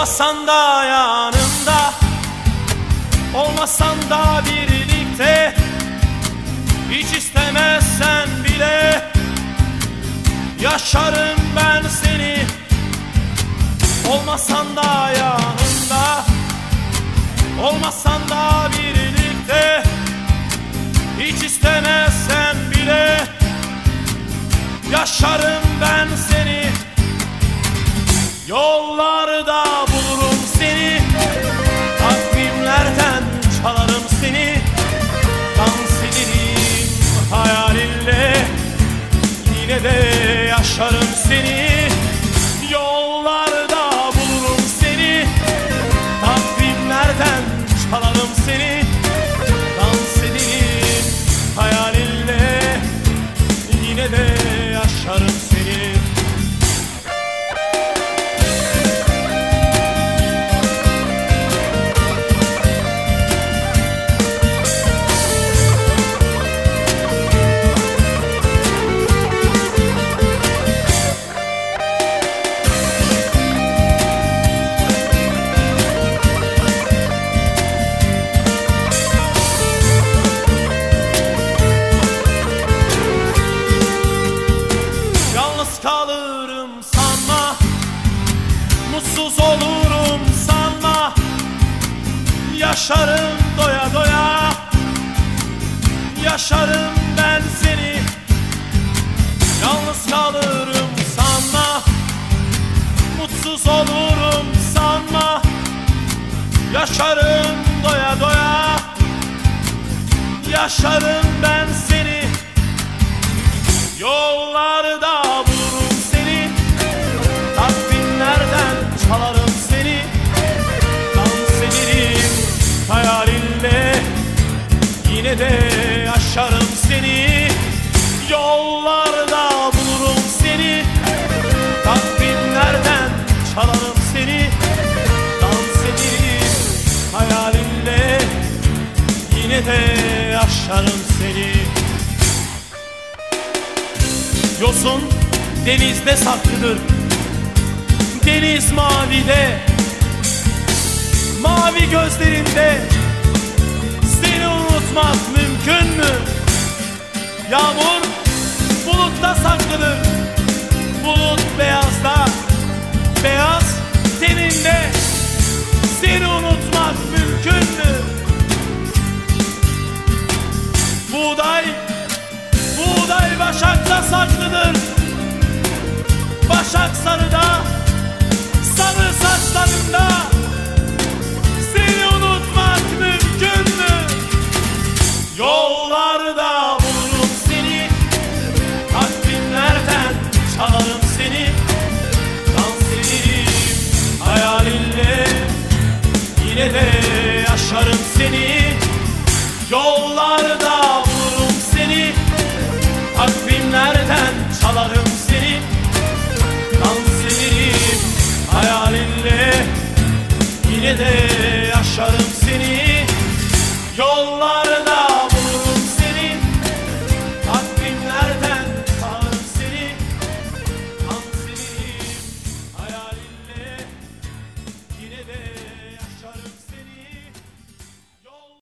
Olmasan da yanımda. Olmasan da birlikte. Hiç istemezsen bile. Yaşarım ben seni. Olmasan da yanımda. Olmasan da Yine de yaşarım seni. Yollarda bulurum seni. Takvimlerden çalarım seni Mutsuz olurum sanma. Yaşarım doya doya. Yaşarım ben seni. Yalnız kalırım sanma. Mutsuz olurum sanma. Yaşarım doya doya. Yaşarım ben seni. Yollarda Yine de yaşarım seni. Yosun denizde saklıdır Deniz mavide. Mavi gözlerinde Seni unutmak mümkün mü? Yağmur bulutta saklıdır Buğday Buğday başakta saklıdır. Başak sarıda Sarı saçlarında. Seni unutmak mümkün mü? Yollarda bulurum seni. Takvimlerden çalarım seni. Dans ederim hayalinle Yine de yaşarım seni